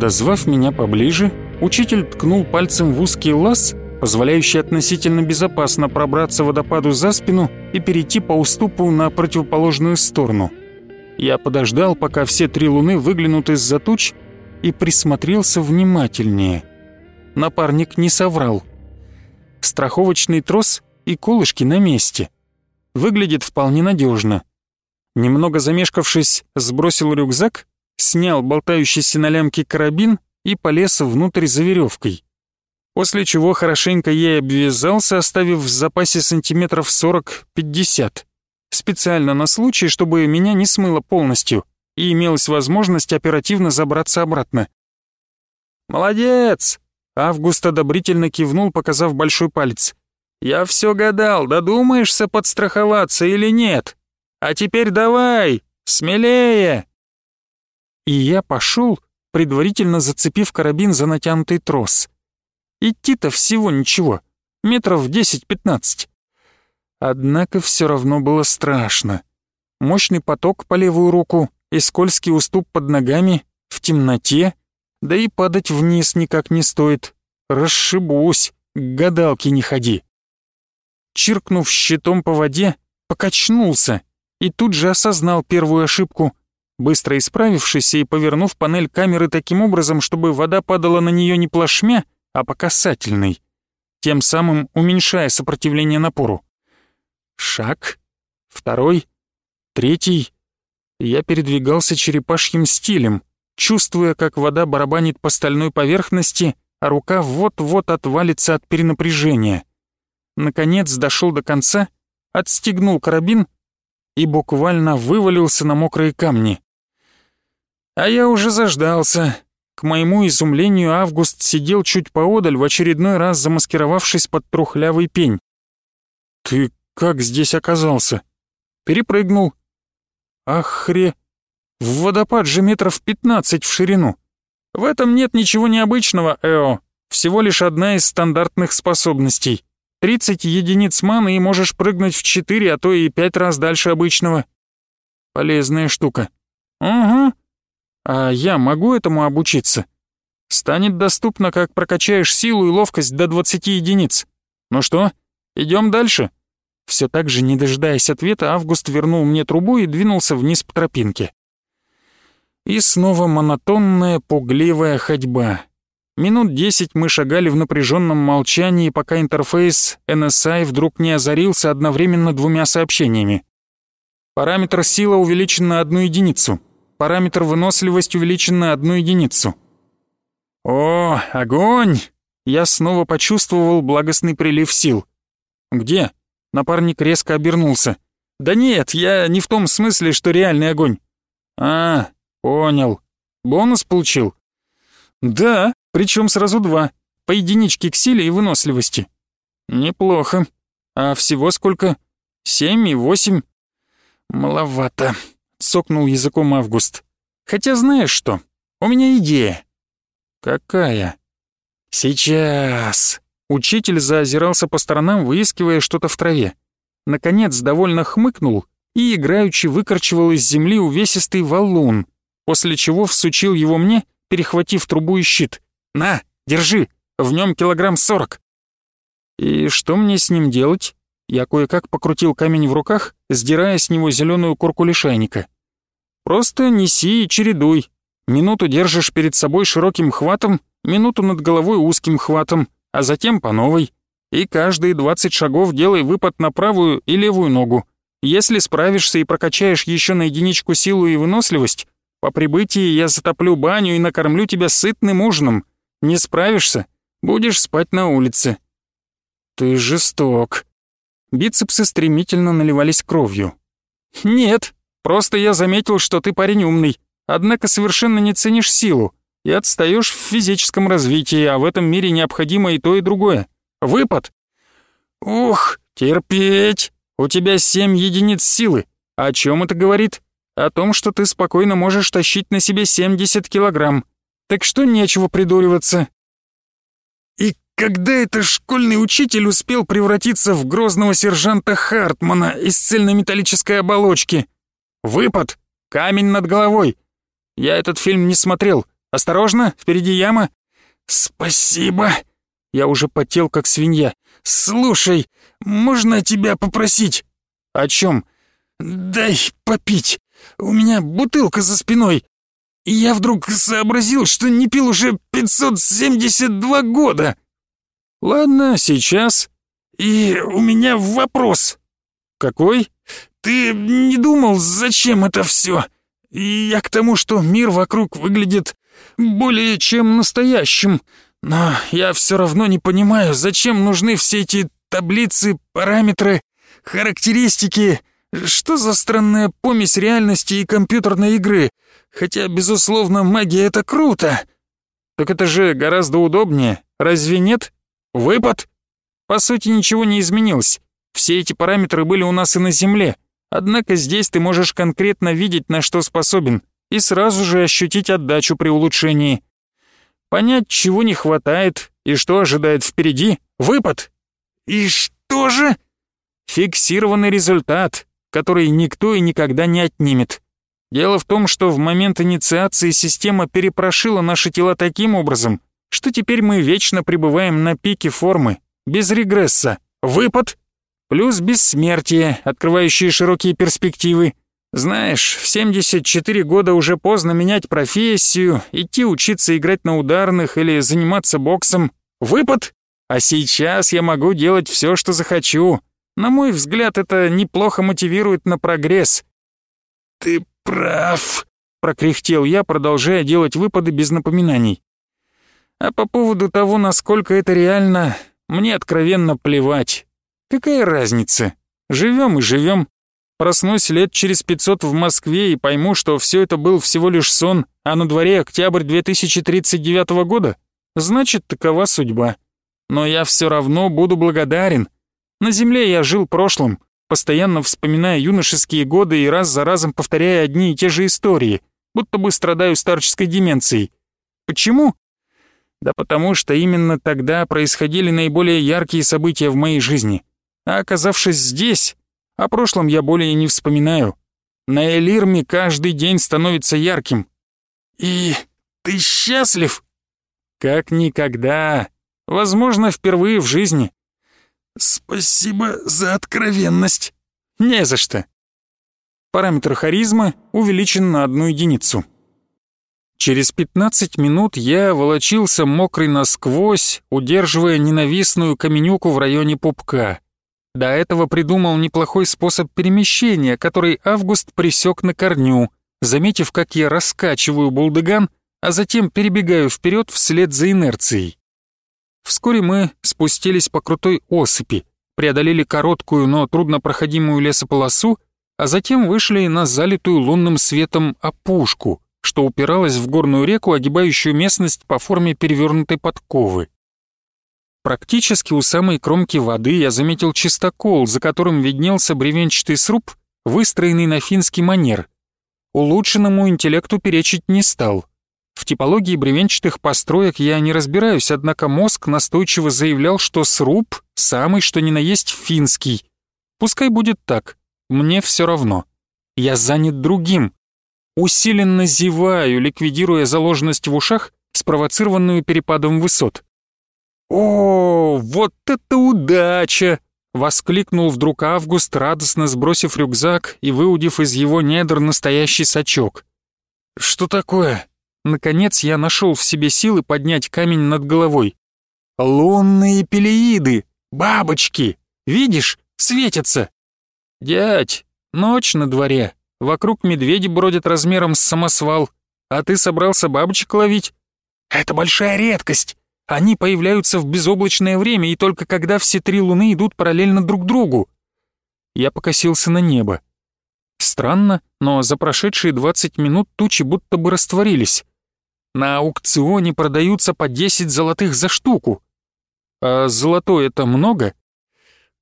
Подозвав меня поближе, учитель ткнул пальцем в узкий лаз, позволяющий относительно безопасно пробраться водопаду за спину и перейти по уступу на противоположную сторону. Я подождал, пока все три луны выглянут из-за туч, и присмотрелся внимательнее. Напарник не соврал. Страховочный трос и колышки на месте. Выглядит вполне надежно. Немного замешкавшись, сбросил рюкзак, снял болтающийся на лямке карабин и полез внутрь за веревкой. После чего хорошенько ей обвязался, оставив в запасе сантиметров 40-50. Специально на случай, чтобы меня не смыло полностью и имелась возможность оперативно забраться обратно. «Молодец!» — Август одобрительно кивнул, показав большой палец. «Я все гадал, додумаешься подстраховаться или нет? А теперь давай, смелее!» И я пошел, предварительно зацепив карабин за натянутый трос. Идти-то всего ничего, метров 10-15. Однако все равно было страшно. Мощный поток по левую руку и скользкий уступ под ногами, в темноте, да и падать вниз никак не стоит. Расшибусь, к гадалке не ходи. Чиркнув щитом по воде, покачнулся и тут же осознал первую ошибку, быстро исправившись и повернув панель камеры таким образом, чтобы вода падала на нее не плашмя, а по касательной, тем самым уменьшая сопротивление напору. Шаг, второй, третий. Я передвигался черепашьим стилем, чувствуя, как вода барабанит по стальной поверхности, а рука вот-вот отвалится от перенапряжения. Наконец дошел до конца, отстегнул карабин и буквально вывалился на мокрые камни. А я уже заждался. К моему изумлению Август сидел чуть поодаль, в очередной раз замаскировавшись под трухлявый пень. «Ты как здесь оказался?» «Перепрыгнул». «Ах, В водопад же метров пятнадцать в ширину. В этом нет ничего необычного, Эо. Всего лишь одна из стандартных способностей. 30 единиц маны и можешь прыгнуть в 4, а то и 5 раз дальше обычного. Полезная штука. Угу. А я могу этому обучиться? Станет доступно, как прокачаешь силу и ловкость до 20 единиц. Ну что, идем дальше? Все так же, не дожидаясь ответа, Август вернул мне трубу и двинулся вниз по тропинке. И снова монотонная, пугливая ходьба. Минут десять мы шагали в напряженном молчании, пока интерфейс NSI вдруг не озарился одновременно двумя сообщениями. Параметр сила увеличен на одну единицу. Параметр выносливость увеличен на одну единицу. О, огонь! Я снова почувствовал благостный прилив сил. Где? Напарник резко обернулся. Да нет, я не в том смысле, что реальный огонь. А, понял. Бонус получил? Да, причем сразу два. По единичке к силе и выносливости. Неплохо. А всего сколько? Семь и восемь? Маловато цокнул языком Август. «Хотя знаешь что? У меня идея». «Какая?» «Сейчас». Учитель заозирался по сторонам, выискивая что-то в траве. Наконец довольно хмыкнул и играючи выкорчевал из земли увесистый валун, после чего всучил его мне, перехватив трубу и щит. «На, держи, в нем килограмм сорок». «И что мне с ним делать?» Я кое-как покрутил камень в руках, сдирая с него зеленую корку лишайника. «Просто неси и чередуй. Минуту держишь перед собой широким хватом, минуту над головой узким хватом, а затем по новой. И каждые 20 шагов делай выпад на правую и левую ногу. Если справишься и прокачаешь еще на единичку силу и выносливость, по прибытии я затоплю баню и накормлю тебя сытным ужином. Не справишься — будешь спать на улице». «Ты жесток», Бицепсы стремительно наливались кровью. «Нет, просто я заметил, что ты парень умный, однако совершенно не ценишь силу и отстаешь в физическом развитии, а в этом мире необходимо и то, и другое. Выпад!» «Ух, терпеть! У тебя семь единиц силы. О чем это говорит? О том, что ты спокойно можешь тащить на себе 70 килограмм. Так что нечего придуриваться. Когда это школьный учитель успел превратиться в грозного сержанта Хартмана из цельнометаллической оболочки? Выпад! Камень над головой! Я этот фильм не смотрел, Осторожно, впереди яма!» «Спасибо!» Я уже потел, как свинья. «Слушай, можно тебя попросить?» «О чем?» «Дай попить. У меня бутылка за спиной. И я вдруг сообразил, что не пил уже 572 года». «Ладно, сейчас». «И у меня вопрос». «Какой?» «Ты не думал, зачем это все? Я к тому, что мир вокруг выглядит более чем настоящим. Но я все равно не понимаю, зачем нужны все эти таблицы, параметры, характеристики. Что за странная помесь реальности и компьютерной игры? Хотя, безусловно, магия — это круто. Так это же гораздо удобнее, разве нет? Выпад? По сути, ничего не изменилось. Все эти параметры были у нас и на Земле. Однако здесь ты можешь конкретно видеть, на что способен, и сразу же ощутить отдачу при улучшении. Понять, чего не хватает и что ожидает впереди — выпад. И что же? Фиксированный результат, который никто и никогда не отнимет. Дело в том, что в момент инициации система перепрошила наши тела таким образом, что теперь мы вечно пребываем на пике формы, без регресса. Выпад плюс бессмертие, открывающее широкие перспективы. Знаешь, в 74 года уже поздно менять профессию, идти учиться играть на ударных или заниматься боксом. Выпад! А сейчас я могу делать все, что захочу. На мой взгляд, это неплохо мотивирует на прогресс. «Ты прав», — прокряхтел я, продолжая делать выпады без напоминаний. А по поводу того, насколько это реально, мне откровенно плевать. Какая разница? Живем и живем. Проснусь лет через 500 в Москве и пойму, что все это был всего лишь сон, а на дворе октябрь 2039 года. Значит, такова судьба. Но я все равно буду благодарен. На земле я жил прошлым, постоянно вспоминая юношеские годы и раз за разом повторяя одни и те же истории, будто бы страдаю старческой деменцией. Почему? Да потому что именно тогда происходили наиболее яркие события в моей жизни. А оказавшись здесь, о прошлом я более не вспоминаю. На Элирме каждый день становится ярким. И ты счастлив? Как никогда. Возможно, впервые в жизни. Спасибо за откровенность. Не за что. Параметр харизма увеличен на одну единицу. Через 15 минут я волочился мокрый насквозь, удерживая ненавистную каменюку в районе пупка. До этого придумал неплохой способ перемещения, который Август присек на корню, заметив, как я раскачиваю булдыган, а затем перебегаю вперед вслед за инерцией. Вскоре мы спустились по крутой осыпи, преодолели короткую, но труднопроходимую лесополосу, а затем вышли на залитую лунным светом опушку, что упиралась в горную реку, огибающую местность по форме перевернутой подковы. Практически у самой кромки воды я заметил чистокол, за которым виднелся бревенчатый сруб, выстроенный на финский манер. Улучшенному интеллекту перечить не стал. В типологии бревенчатых построек я не разбираюсь, однако мозг настойчиво заявлял, что сруб самый что ни на есть финский. Пускай будет так, мне все равно. Я занят другим. Усиленно зеваю, ликвидируя заложенность в ушах, спровоцированную перепадом высот. «О, вот это удача!» — воскликнул вдруг Август, радостно сбросив рюкзак и выудив из его недр настоящий сачок. «Что такое?» Наконец я нашел в себе силы поднять камень над головой. «Лунные пелеиды! Бабочки! Видишь, светятся!» «Дядь, ночь на дворе, вокруг медведи бродят размером с самосвал, а ты собрался бабочек ловить?» «Это большая редкость!» Они появляются в безоблачное время и только когда все три луны идут параллельно друг другу. Я покосился на небо. Странно, но за прошедшие 20 минут тучи будто бы растворились. На аукционе продаются по 10 золотых за штуку. А золотой это много?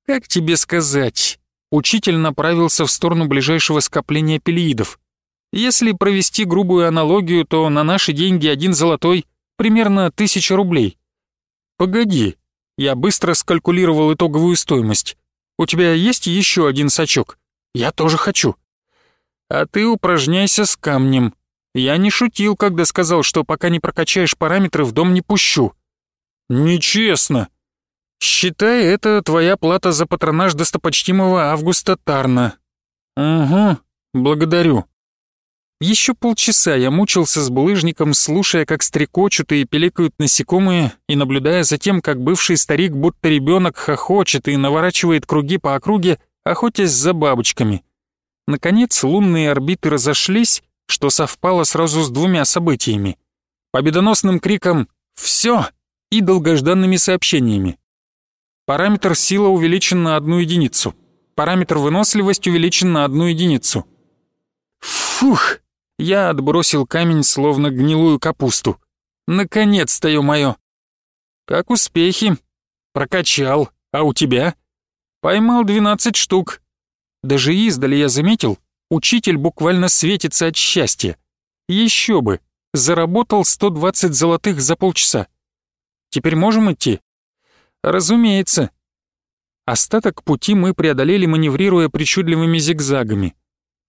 Как тебе сказать? Учитель направился в сторону ближайшего скопления пелеидов. Если провести грубую аналогию, то на наши деньги один золотой примерно тысяча рублей. «Погоди, я быстро скалькулировал итоговую стоимость. У тебя есть еще один сачок? Я тоже хочу». «А ты упражняйся с камнем. Я не шутил, когда сказал, что пока не прокачаешь параметры, в дом не пущу. Нечестно. Считай, это твоя плата за патронаж достопочтимого Августа Тарна. Угу, благодарю. Еще полчаса я мучился с булыжником, слушая, как стрекочут и пиликают насекомые, и наблюдая за тем, как бывший старик, будто ребенок, хохочет и наворачивает круги по округе, охотясь за бабочками. Наконец, лунные орбиты разошлись, что совпало сразу с двумя событиями. Победоносным криком «Всё!» и долгожданными сообщениями. Параметр сила увеличен на одну единицу. Параметр выносливость увеличен на одну единицу. Фух! Я отбросил камень, словно гнилую капусту. Наконец-то, ё-моё! Как успехи? Прокачал. А у тебя? Поймал 12 штук. Даже издали я заметил, учитель буквально светится от счастья. Еще бы, заработал 120 золотых за полчаса. Теперь можем идти? Разумеется. Остаток пути мы преодолели, маневрируя причудливыми зигзагами.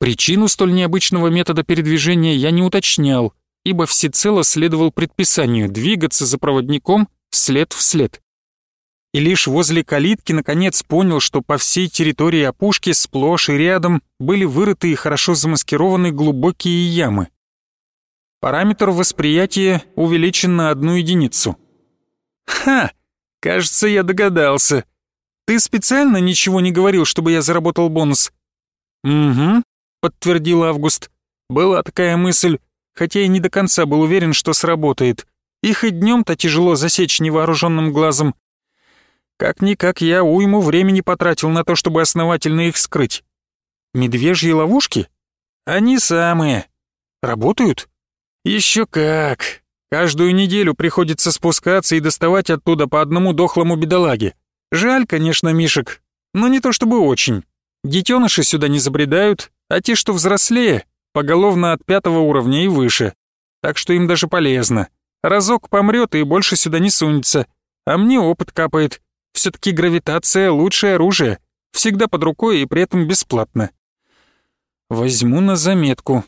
Причину столь необычного метода передвижения я не уточнял, ибо всецело следовал предписанию двигаться за проводником след в след. И лишь возле калитки наконец понял, что по всей территории опушки сплошь и рядом были вырыты и хорошо замаскированы глубокие ямы. Параметр восприятия увеличен на одну единицу. «Ха! Кажется, я догадался. Ты специально ничего не говорил, чтобы я заработал бонус?» «Угу. — подтвердил Август. «Была такая мысль, хотя и не до конца был уверен, что сработает. Их и днем-то тяжело засечь невооруженным глазом. Как-никак я уйму времени потратил на то, чтобы основательно их скрыть. Медвежьи ловушки? Они самые. Работают? Еще как. Каждую неделю приходится спускаться и доставать оттуда по одному дохлому бедолаге. Жаль, конечно, мишек, но не то чтобы очень. Детеныши сюда не забредают, а те, что взрослее, поголовно от пятого уровня и выше. Так что им даже полезно. Разок помрет и больше сюда не сунется. А мне опыт капает. все таки гравитация — лучшее оружие. Всегда под рукой и при этом бесплатно. Возьму на заметку.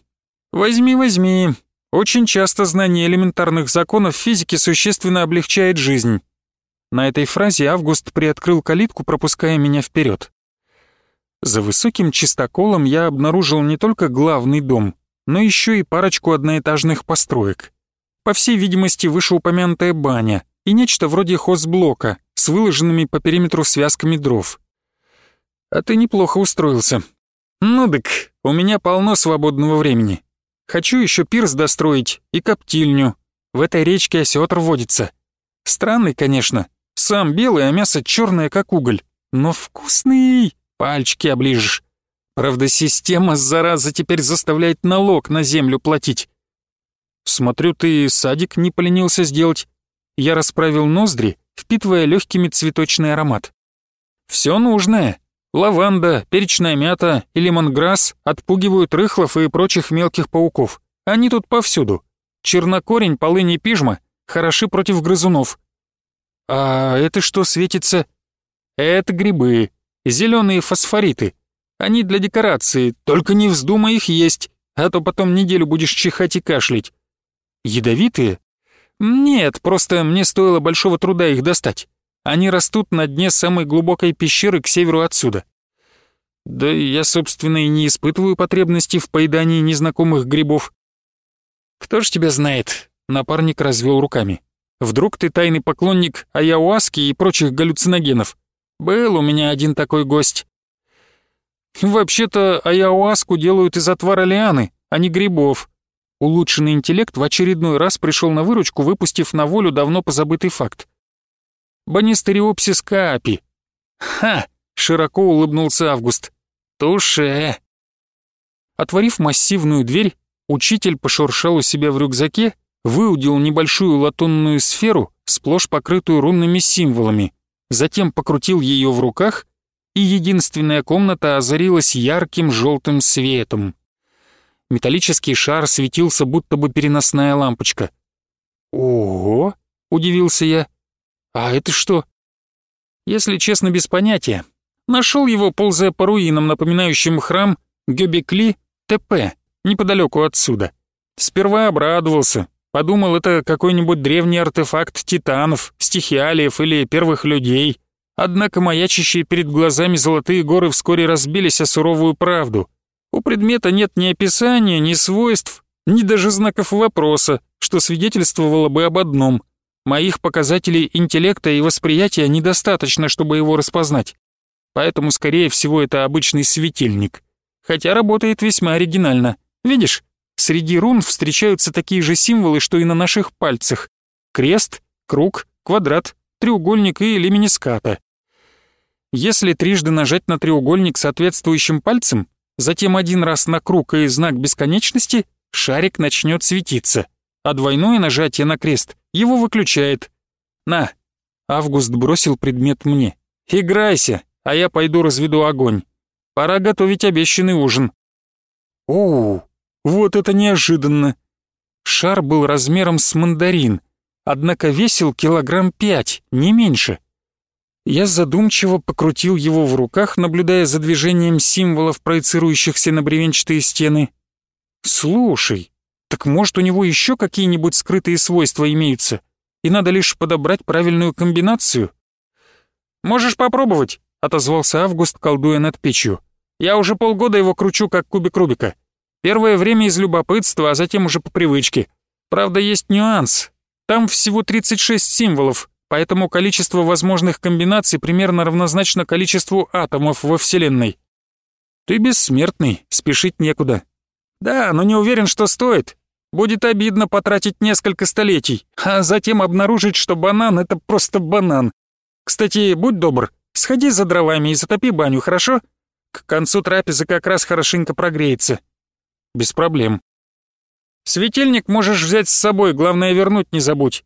Возьми, возьми. Очень часто знание элементарных законов физики существенно облегчает жизнь. На этой фразе Август приоткрыл калитку, пропуская меня вперед. За высоким чистоколом я обнаружил не только главный дом, но еще и парочку одноэтажных построек. По всей видимости, вышеупомянутая баня и нечто вроде хозблока с выложенными по периметру связками дров. А ты неплохо устроился. Ну дык, у меня полно свободного времени. Хочу еще пирс достроить и коптильню. В этой речке осетр водится. Странный, конечно. Сам белый, а мясо черное, как уголь. Но вкусный пальчики оближешь. Правда, система, зараза, теперь заставляет налог на землю платить. Смотрю, ты садик не поленился сделать. Я расправил ноздри, впитывая легкими цветочный аромат. Все нужное. Лаванда, перечная мята и лемонграсс отпугивают рыхлов и прочих мелких пауков. Они тут повсюду. Чернокорень, полынь и пижма хороши против грызунов. А это что светится? Это грибы. Зеленые фосфориты. Они для декорации, только не вздумай их есть, а то потом неделю будешь чихать и кашлять. Ядовитые? Нет, просто мне стоило большого труда их достать. Они растут на дне самой глубокой пещеры к северу отсюда. Да я, собственно, и не испытываю потребности в поедании незнакомых грибов. Кто ж тебя знает? Напарник развел руками. Вдруг ты тайный поклонник аяуаски и прочих галлюциногенов? Был у меня один такой гость. Вообще-то аяуаску делают из отвара лианы, а не грибов. Улучшенный интеллект в очередной раз пришел на выручку, выпустив на волю давно позабытый факт. Банистериопсис каапи. Ха! Широко улыбнулся Август. Туше! Отворив массивную дверь, учитель пошуршал у себя в рюкзаке, выудил небольшую латунную сферу, сплошь покрытую рунными символами, затем покрутил ее в руках, и единственная комната озарилась ярким желтым светом. Металлический шар светился, будто бы переносная лампочка. «Ого!» — удивился я. «А это что?» Если честно, без понятия. Нашел его, ползая по руинам, напоминающим храм Гёбекли ТП, неподалеку отсюда. Сперва обрадовался, подумал, это какой-нибудь древний артефакт титанов, стихиалиев или первых людей. Однако маячащие перед глазами золотые горы вскоре разбились о суровую правду. У предмета нет ни описания, ни свойств, ни даже знаков вопроса, что свидетельствовало бы об одном. Моих показателей интеллекта и восприятия недостаточно, чтобы его распознать. Поэтому, скорее всего, это обычный светильник. Хотя работает весьма оригинально. Видишь, среди рун встречаются такие же символы, что и на наших пальцах. Крест, круг, квадрат, треугольник и леминиската. Если трижды нажать на треугольник соответствующим пальцем, затем один раз на круг и знак бесконечности, шарик начнет светиться, а двойное нажатие на крест его выключает. На, Август бросил предмет мне. Играйся, а я пойду разведу огонь. Пора готовить обещанный ужин. Оу, вот это неожиданно. Шар был размером с мандарин, однако весил килограмм пять, не меньше. Я задумчиво покрутил его в руках, наблюдая за движением символов, проецирующихся на бревенчатые стены. «Слушай, так может у него еще какие-нибудь скрытые свойства имеются, и надо лишь подобрать правильную комбинацию?» «Можешь попробовать», — отозвался Август, колдуя над печью. «Я уже полгода его кручу, как кубик Рубика. Первое время из любопытства, а затем уже по привычке. Правда, есть нюанс. Там всего 36 символов, поэтому количество возможных комбинаций примерно равнозначно количеству атомов во Вселенной. Ты бессмертный, спешить некуда. Да, но не уверен, что стоит. Будет обидно потратить несколько столетий, а затем обнаружить, что банан — это просто банан. Кстати, будь добр, сходи за дровами и затопи баню, хорошо? К концу трапезы как раз хорошенько прогреется. Без проблем. Светильник можешь взять с собой, главное вернуть не забудь.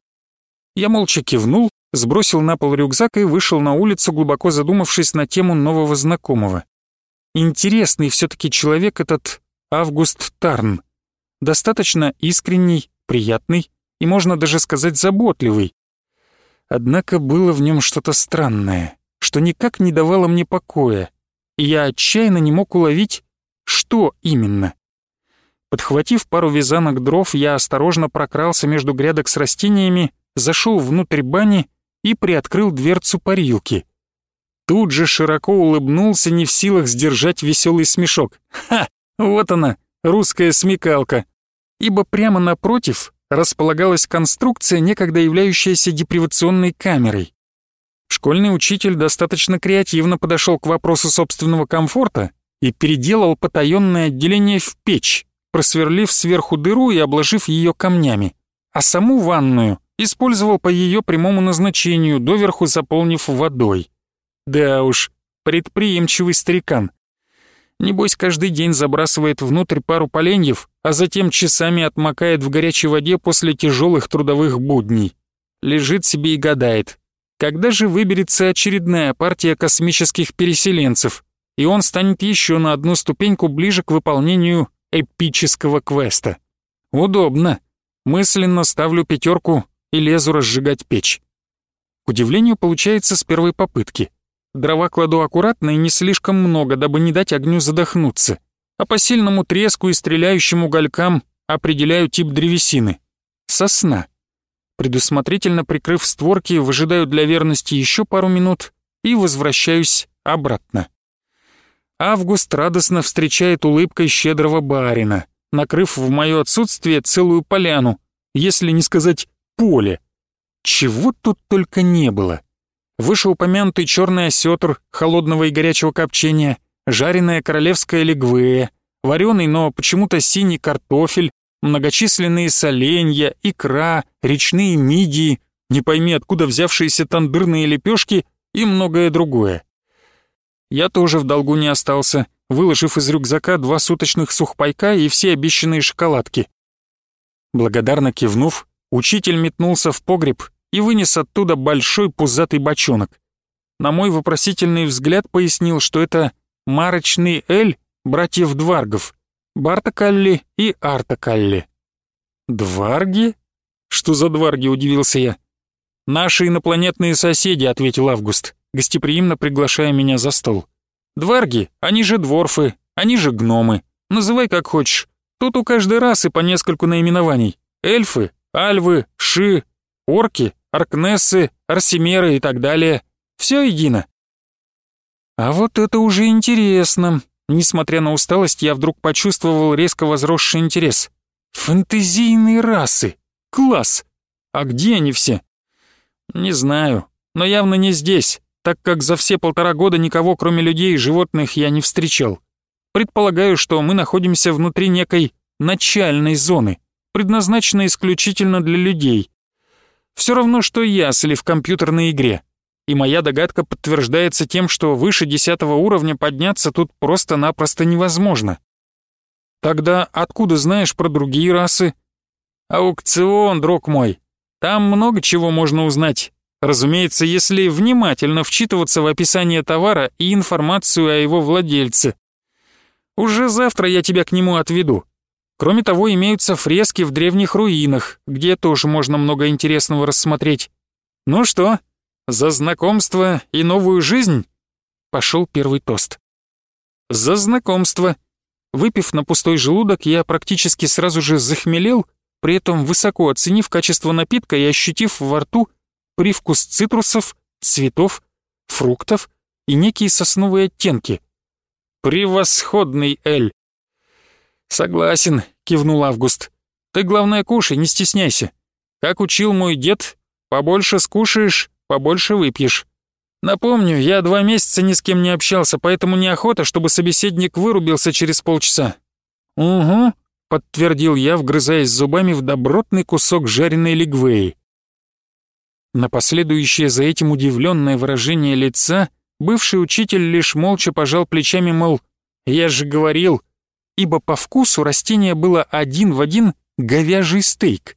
Я молча кивнул, сбросил на пол рюкзак и вышел на улицу, глубоко задумавшись на тему нового знакомого. Интересный все-таки человек этот Август Тарн. Достаточно искренний, приятный и, можно даже сказать, заботливый. Однако было в нем что-то странное, что никак не давало мне покоя, и я отчаянно не мог уловить, что именно. Подхватив пару вязанок дров, я осторожно прокрался между грядок с растениями, зашел внутрь бани и приоткрыл дверцу парилки. Тут же широко улыбнулся, не в силах сдержать веселый смешок. Ха! Вот она, русская смекалка. Ибо прямо напротив располагалась конструкция, некогда являющаяся депривационной камерой. Школьный учитель достаточно креативно подошел к вопросу собственного комфорта и переделал потаенное отделение в печь, просверлив сверху дыру и обложив ее камнями, а саму ванную использовал по ее прямому назначению, доверху заполнив водой. Да уж, предприимчивый старикан. Небось, каждый день забрасывает внутрь пару поленьев, а затем часами отмокает в горячей воде после тяжелых трудовых будней. Лежит себе и гадает, когда же выберется очередная партия космических переселенцев, и он станет еще на одну ступеньку ближе к выполнению эпического квеста. Удобно. Мысленно ставлю пятерку и лезу разжигать печь. К удивлению, получается с первой попытки. Дрова кладу аккуратно и не слишком много, дабы не дать огню задохнуться. А по сильному треску и стреляющим уголькам определяю тип древесины. Сосна. Предусмотрительно прикрыв створки, выжидаю для верности еще пару минут и возвращаюсь обратно. Август радостно встречает улыбкой щедрого барина, накрыв в мое отсутствие целую поляну, если не сказать поле. Чего тут только не было. Вышеупомянутый черный осетр холодного и горячего копчения, жареная королевская легвея, вареный, но почему-то синий картофель, многочисленные соленья, икра, речные мидии, не пойми откуда взявшиеся тандырные лепешки и многое другое. Я тоже в долгу не остался, выложив из рюкзака два суточных сухпайка и все обещанные шоколадки. Благодарно кивнув, Учитель метнулся в погреб и вынес оттуда большой пузатый бочонок. На мой вопросительный взгляд пояснил, что это марочный эль братьев Дваргов, Барта Калли и Арта Калли. «Дварги? Что за дварги?» — удивился я. «Наши инопланетные соседи», — ответил Август, гостеприимно приглашая меня за стол. «Дварги, они же дворфы, они же гномы, называй как хочешь. Тут у каждой расы по нескольку наименований. Эльфы, альвы, ши, орки, аркнессы, арсимеры и так далее. Все едино. А вот это уже интересно. Несмотря на усталость, я вдруг почувствовал резко возросший интерес. Фэнтезийные расы. Класс. А где они все? Не знаю, но явно не здесь, так как за все полтора года никого, кроме людей и животных, я не встречал. Предполагаю, что мы находимся внутри некой начальной зоны, предназначенной исключительно для людей. Все равно, что ясли в компьютерной игре. И моя догадка подтверждается тем, что выше десятого уровня подняться тут просто-напросто невозможно. Тогда откуда знаешь про другие расы? Аукцион, друг мой. Там много чего можно узнать. Разумеется, если внимательно вчитываться в описание товара и информацию о его владельце. Уже завтра я тебя к нему отведу. Кроме того, имеются фрески в древних руинах, где тоже можно много интересного рассмотреть. Ну что, за знакомство и новую жизнь? Пошел первый тост. За знакомство. Выпив на пустой желудок, я практически сразу же захмелел, при этом высоко оценив качество напитка и ощутив во рту привкус цитрусов, цветов, фруктов и некие сосновые оттенки. Превосходный Эль. «Согласен», — кивнул Август. «Ты, главное, кушай, не стесняйся. Как учил мой дед, побольше скушаешь, побольше выпьешь. Напомню, я два месяца ни с кем не общался, поэтому неохота, чтобы собеседник вырубился через полчаса». «Угу», — подтвердил я, вгрызаясь зубами в добротный кусок жареной лигвеи. На последующее за этим удивленное выражение лица бывший учитель лишь молча пожал плечами, мол, «Я же говорил, ибо по вкусу растение было один в один говяжий стейк,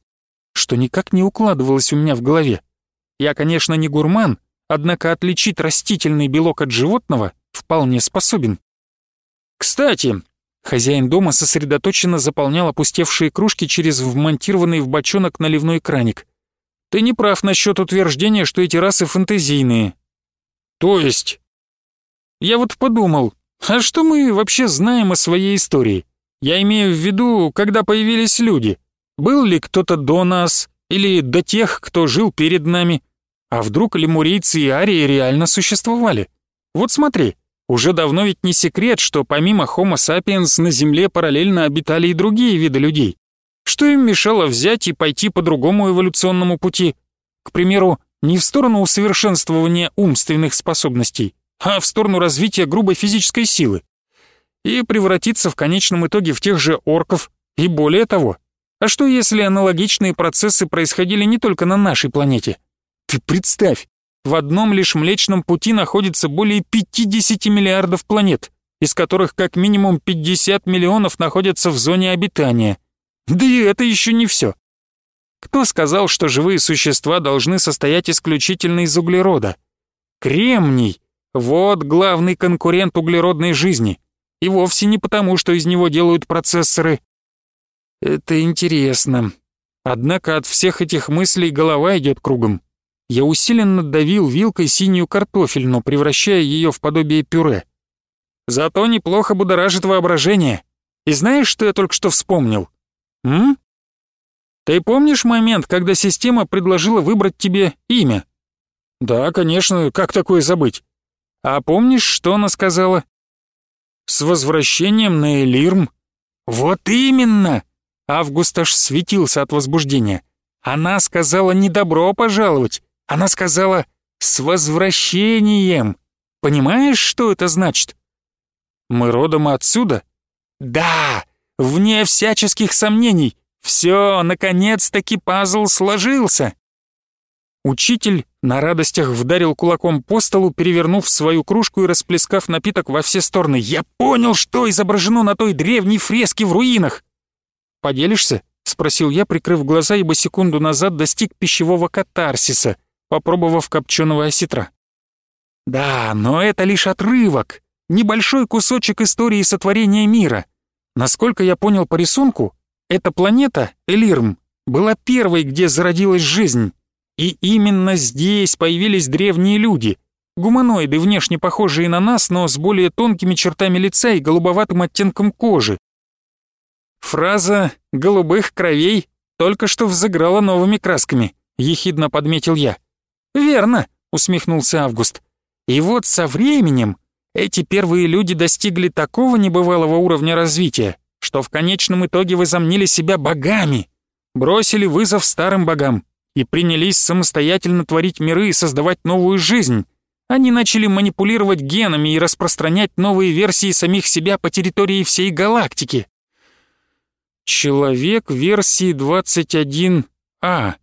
что никак не укладывалось у меня в голове. Я, конечно, не гурман, однако отличить растительный белок от животного вполне способен. Кстати, хозяин дома сосредоточенно заполнял опустевшие кружки через вмонтированный в бочонок наливной краник. Ты не прав насчет утверждения, что эти расы фэнтезийные. То есть? Я вот подумал, а что мы вообще знаем о своей истории? Я имею в виду, когда появились люди. Был ли кто-то до нас или до тех, кто жил перед нами? А вдруг лемурийцы и арии реально существовали? Вот смотри, уже давно ведь не секрет, что помимо Homo sapiens на Земле параллельно обитали и другие виды людей. Что им мешало взять и пойти по другому эволюционному пути? К примеру, не в сторону усовершенствования умственных способностей, а в сторону развития грубой физической силы. И превратиться в конечном итоге в тех же орков, и более того. А что если аналогичные процессы происходили не только на нашей планете? Ты представь, в одном лишь Млечном Пути находится более 50 миллиардов планет, из которых как минимум 50 миллионов находятся в зоне обитания. Да и это еще не все. Кто сказал, что живые существа должны состоять исключительно из углерода? Кремний вот главный конкурент углеродной жизни. И вовсе не потому, что из него делают процессоры. Это интересно. Однако от всех этих мыслей голова идет кругом. Я усиленно давил вилкой синюю картофельну, превращая ее в подобие пюре. Зато неплохо будоражит воображение. И знаешь, что я только что вспомнил? М? Ты помнишь момент, когда система предложила выбрать тебе имя? Да, конечно, как такое забыть? А помнишь, что она сказала? С возвращением на Элирм. Вот именно! Август аж светился от возбуждения. Она сказала не добро пожаловать, она сказала с возвращением. Понимаешь, что это значит? Мы родом отсюда? Да, вне всяческих сомнений. Все, наконец-таки пазл сложился. Учитель на радостях вдарил кулаком по столу, перевернув свою кружку и расплескав напиток во все стороны. «Я понял, что изображено на той древней фреске в руинах!» «Поделишься?» — спросил я, прикрыв глаза, ибо секунду назад достиг пищевого катарсиса, попробовав копченого осетра. «Да, но это лишь отрывок, небольшой кусочек истории сотворения мира. Насколько я понял по рисунку, эта планета, Элирм, была первой, где зародилась жизнь». И именно здесь появились древние люди, гуманоиды, внешне похожие на нас, но с более тонкими чертами лица и голубоватым оттенком кожи. Фраза «голубых кровей» только что взыграла новыми красками, ехидно подметил я. Верно, усмехнулся Август. И вот со временем эти первые люди достигли такого небывалого уровня развития, что в конечном итоге возомнили себя богами, бросили вызов старым богам и принялись самостоятельно творить миры и создавать новую жизнь. Они начали манипулировать генами и распространять новые версии самих себя по территории всей галактики. «Человек версии 21А».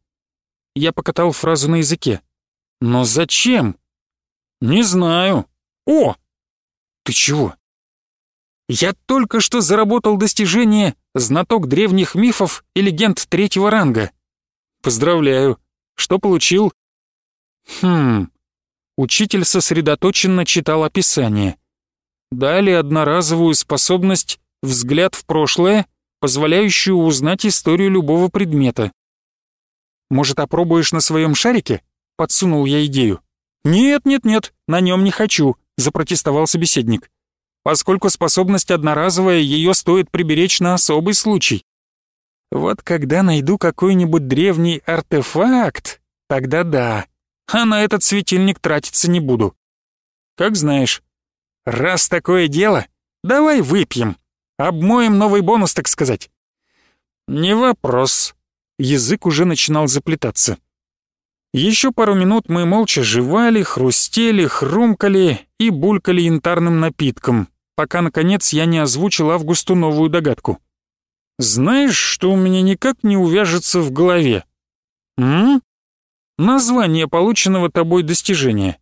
Я покатал фразу на языке. «Но зачем?» «Не знаю. О! Ты чего?» «Я только что заработал достижение знаток древних мифов и легенд третьего ранга. Поздравляю. Что получил?» «Хм...» Учитель сосредоточенно читал описание. Дали одноразовую способность «Взгляд в прошлое», позволяющую узнать историю любого предмета. «Может, опробуешь на своем шарике?» — подсунул я идею. «Нет, нет, нет, на нем не хочу», — запротестовал собеседник. «Поскольку способность одноразовая, ее стоит приберечь на особый случай. Вот когда найду какой-нибудь древний артефакт, тогда да, а на этот светильник тратиться не буду. Как знаешь. Раз такое дело, давай выпьем. Обмоем новый бонус, так сказать. Не вопрос. Язык уже начинал заплетаться. Еще пару минут мы молча жевали, хрустели, хрумкали и булькали янтарным напитком, пока, наконец, я не озвучил Августу новую догадку. «Знаешь, что у меня никак не увяжется в голове?» «М? Название полученного тобой достижения.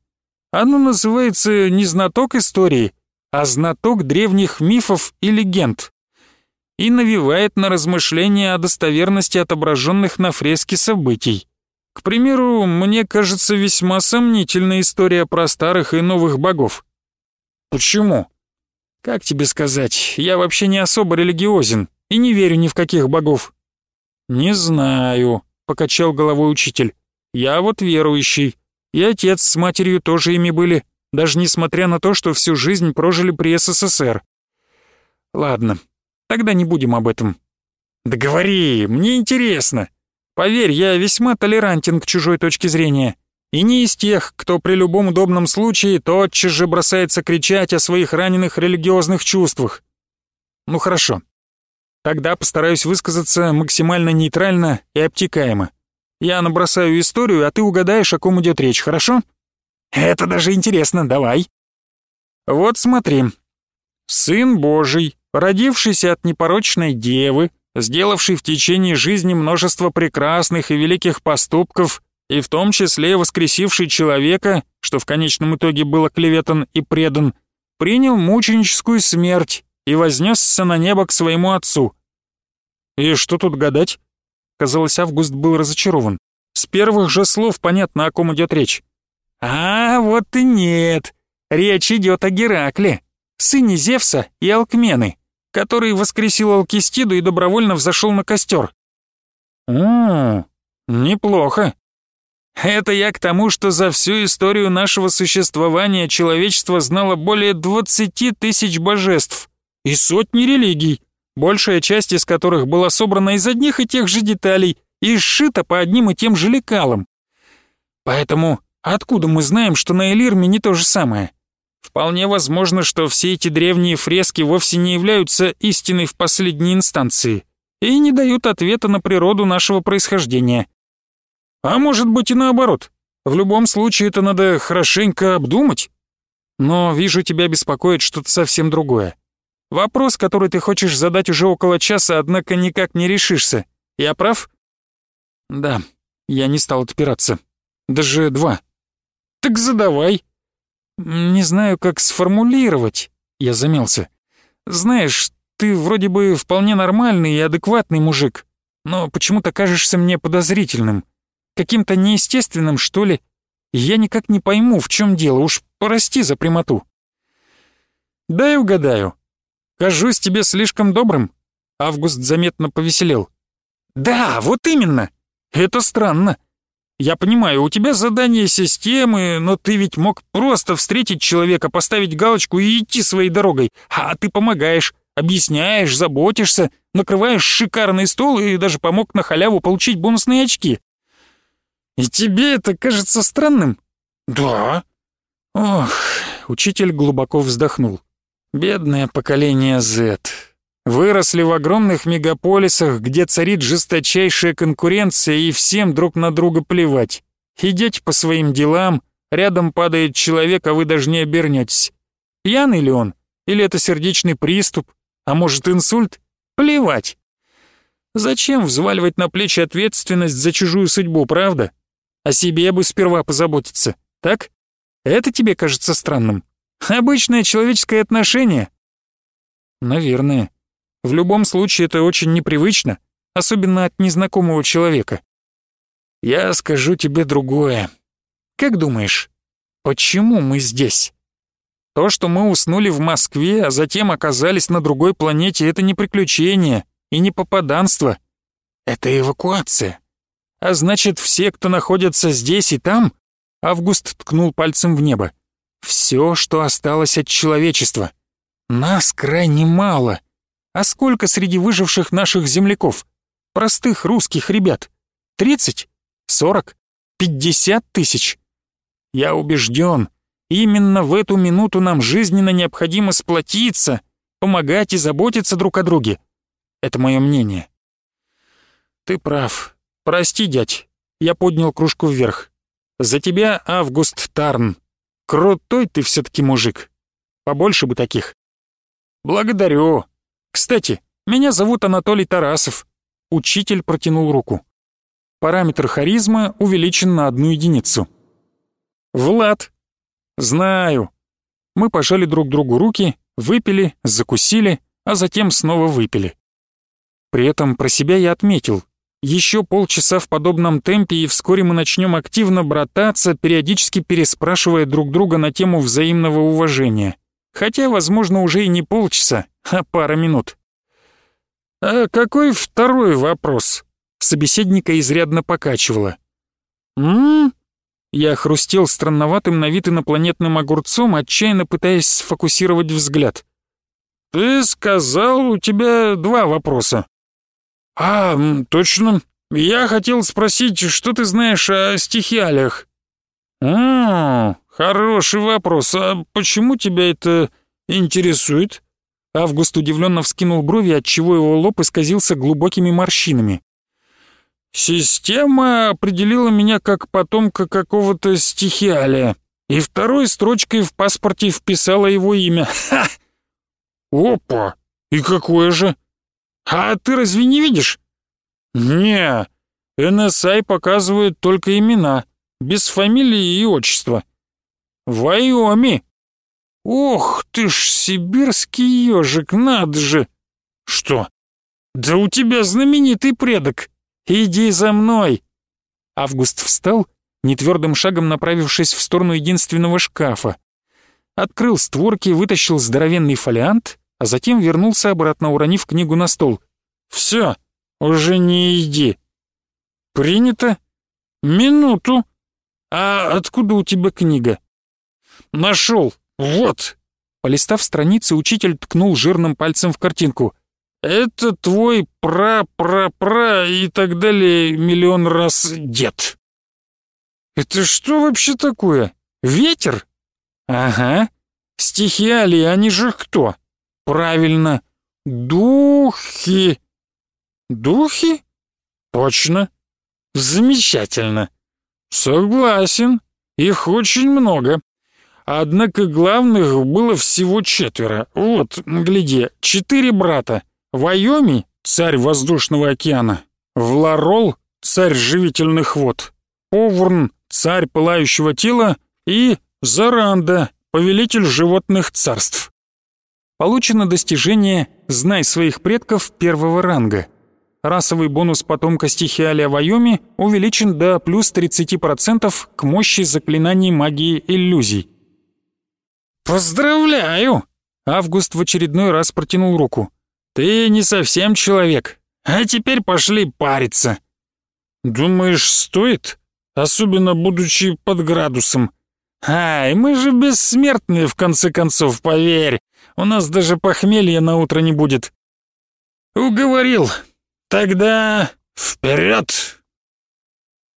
Оно называется не знаток истории, а знаток древних мифов и легенд и навевает на размышления о достоверности отображенных на фреске событий. К примеру, мне кажется весьма сомнительная история про старых и новых богов. Почему? Как тебе сказать, я вообще не особо религиозен и не верю ни в каких богов. Не знаю, покачал головой учитель. Я вот верующий, и отец с матерью тоже ими были, даже несмотря на то, что всю жизнь прожили при СССР. Ладно, тогда не будем об этом. Да говори, мне интересно. Поверь, я весьма толерантен к чужой точке зрения. И не из тех, кто при любом удобном случае тотчас же бросается кричать о своих раненых религиозных чувствах. Ну хорошо. Тогда постараюсь высказаться максимально нейтрально и обтекаемо. Я набросаю историю, а ты угадаешь, о ком идет речь, хорошо? Это даже интересно, давай. Вот смотри. Сын Божий, родившийся от непорочной девы, сделавший в течение жизни множество прекрасных и великих поступков, и в том числе воскресивший человека, что в конечном итоге был оклеветан и предан, принял мученическую смерть и вознесся на небо к своему отцу. И что тут гадать? Казалось, Август был разочарован. С первых же слов понятно, о ком идет речь. А, вот и нет. Речь идет о Геракле, сыне Зевса и Алкмены который воскресил Алкистиду и добровольно взошел на костер. О, неплохо. Это я к тому, что за всю историю нашего существования человечество знало более 20 тысяч божеств и сотни религий, большая часть из которых была собрана из одних и тех же деталей и сшита по одним и тем же лекалам. Поэтому откуда мы знаем, что на Элирме не то же самое? Вполне возможно, что все эти древние фрески вовсе не являются истиной в последней инстанции и не дают ответа на природу нашего происхождения. А может быть и наоборот. В любом случае это надо хорошенько обдумать. Но вижу, тебя беспокоит что-то совсем другое. Вопрос, который ты хочешь задать уже около часа, однако никак не решишься. Я прав? Да, я не стал отпираться. Даже два. Так задавай. «Не знаю, как сформулировать», — я замялся. «Знаешь, ты вроде бы вполне нормальный и адекватный мужик, но почему-то кажешься мне подозрительным, каким-то неестественным, что ли. Я никак не пойму, в чем дело, уж прости за прямоту». «Дай угадаю. Кажусь тебе слишком добрым?» Август заметно повеселел. «Да, вот именно. Это странно. Я понимаю, у тебя задание системы, но ты ведь мог просто встретить человека, поставить галочку и идти своей дорогой, а ты помогаешь, Объясняешь, заботишься, накрываешь шикарный стол и даже помог на халяву получить бонусные очки. И тебе это кажется странным? Да. Ох, учитель глубоко вздохнул. Бедное поколение Z. Выросли в огромных мегаполисах, где царит жесточайшая конкуренция и всем друг на друга плевать. Идете по своим делам, рядом падает человек, а вы даже не обернетесь. Пьяный ли он? Или это сердечный приступ? А может инсульт? Плевать. Зачем взваливать на плечи ответственность за чужую судьбу, правда? О себе бы сперва позаботиться, так? Это тебе кажется странным? Обычное человеческое отношение? Наверное. В любом случае это очень непривычно, особенно от незнакомого человека. Я скажу тебе другое. Как думаешь, почему мы здесь? То, что мы уснули в Москве, а затем оказались на другой планете, это не приключение и не попаданство. Это эвакуация. А значит, все, кто находится здесь и там, Август ткнул пальцем в небо. Все, что осталось от человечества. Нас крайне мало. А сколько среди выживших наших земляков? Простых русских ребят? Тридцать? Сорок? Пятьдесят тысяч? Я убежден, именно в эту минуту нам жизненно необходимо сплотиться, помогать и заботиться друг о друге. Это мое мнение. Ты прав. Прости, дядь. Я поднял кружку вверх. За тебя, Август Тарн. Крутой ты все-таки мужик. Побольше бы таких. Благодарю. Кстати, меня зовут Анатолий Тарасов. Учитель протянул руку. Параметр харизма увеличен на одну единицу. Влад. Знаю. Мы пожали друг другу руки, выпили, закусили, а затем снова выпили. При этом про себя я отметил. Еще полчаса в подобном темпе, и вскоре мы начнем активно брататься, периодически переспрашивая друг друга на тему взаимного уважения. Хотя, возможно, уже и не полчаса, а пара минут. «А какой второй вопрос?» Собеседника изрядно покачивало. «М?», Я хрустел странноватым на вид инопланетным огурцом, отчаянно пытаясь сфокусировать взгляд. «Ты сказал, у тебя два вопроса». «А, точно. Я хотел спросить, что ты знаешь о стихиалиях?» «А, хороший вопрос. А почему тебя это интересует?» Август удивленно вскинул брови, отчего его лоб исказился глубокими морщинами. «Система определила меня как потомка какого-то стихиалия, и второй строчкой в паспорте вписала его имя. Ха! Опа! И какое же? А ты разве не видишь? Не, НСА показывает только имена, без фамилии и отчества. Вайоми, «Ох ты ж, сибирский ежик, надо же!» «Что?» «Да у тебя знаменитый предок! Иди за мной!» Август встал, нетвердым шагом направившись в сторону единственного шкафа. Открыл створки, вытащил здоровенный фолиант, а затем вернулся обратно, уронив книгу на стол. «Все, уже не иди!» «Принято? Минуту! А откуда у тебя книга?» «Нашел! «Вот!» Полистав страницы, учитель ткнул жирным пальцем в картинку. «Это твой пра-пра-пра и так далее миллион раз дед». «Это что вообще такое? Ветер?» «Ага. Стихиалии, они же кто?» «Правильно. Духи». «Духи?» «Точно. Замечательно. Согласен. Их очень много. Однако главных было всего четверо. Вот, гляди, четыре брата. Вайоми — царь воздушного океана. Вларол — царь живительных вод. Повурн — царь пылающего тела. И Заранда — повелитель животных царств. Получено достижение «Знай своих предков» первого ранга. Расовый бонус потомка стихиалия Вайоми увеличен до плюс 30% к мощи заклинаний магии иллюзий. «Поздравляю!» Август в очередной раз протянул руку. «Ты не совсем человек, а теперь пошли париться». «Думаешь, стоит? Особенно будучи под градусом». «Ай, мы же бессмертные, в конце концов, поверь. У нас даже похмелья на утро не будет». «Уговорил. Тогда вперед!»